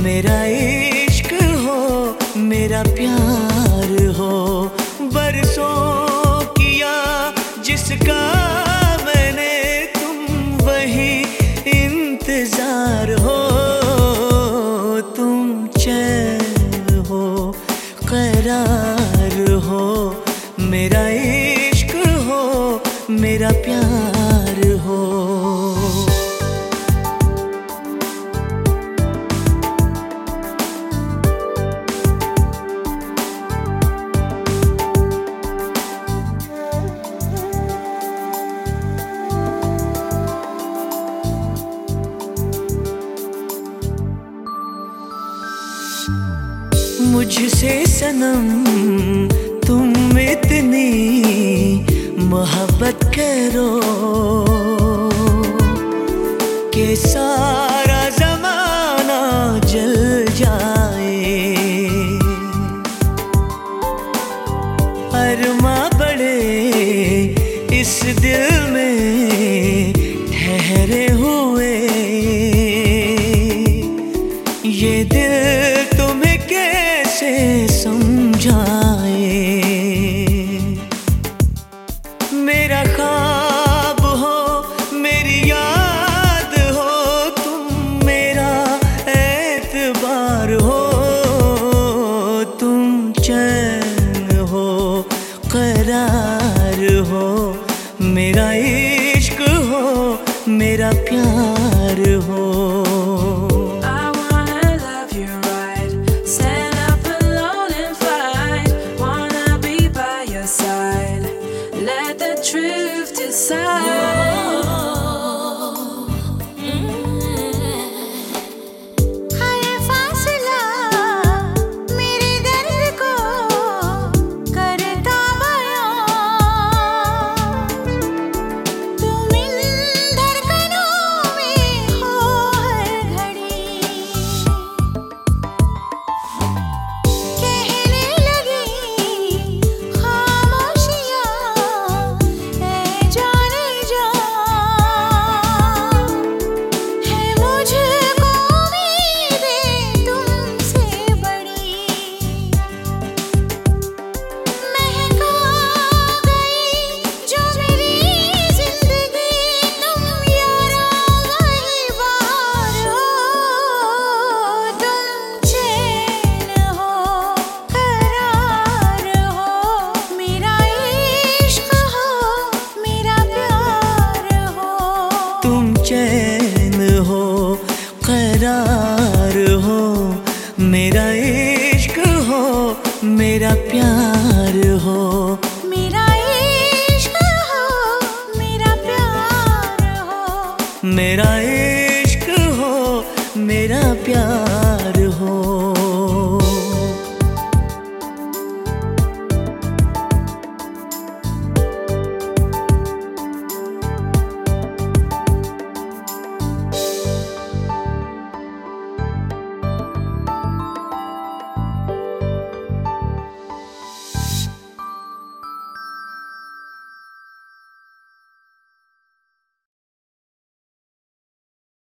मेरा इश्क हो, मेरा प्यार हो, बरसों किया जिसका मैंने तुम वही इंतज़ार हो, तुम चैन हो, करार हो, मेरा इश्क हो, मेरा प्यार मुझसे सनम, तुम इतनी मोहब्बत करो के सारा जमाना जल जाए। अरमा बड़े इस दिल में ठहरे हुए। ये दिल कैसे समझाए। मेरा ख्वाब हो, मेरी याद हो, तुम मेरा एतबार हो, तुम चैन हो, करार हो, मेरा इश्क हो, मेरा प्यार हो। मेरा प्यार हो। मेरा इश्क हो मेरा प्यार हो। मेरा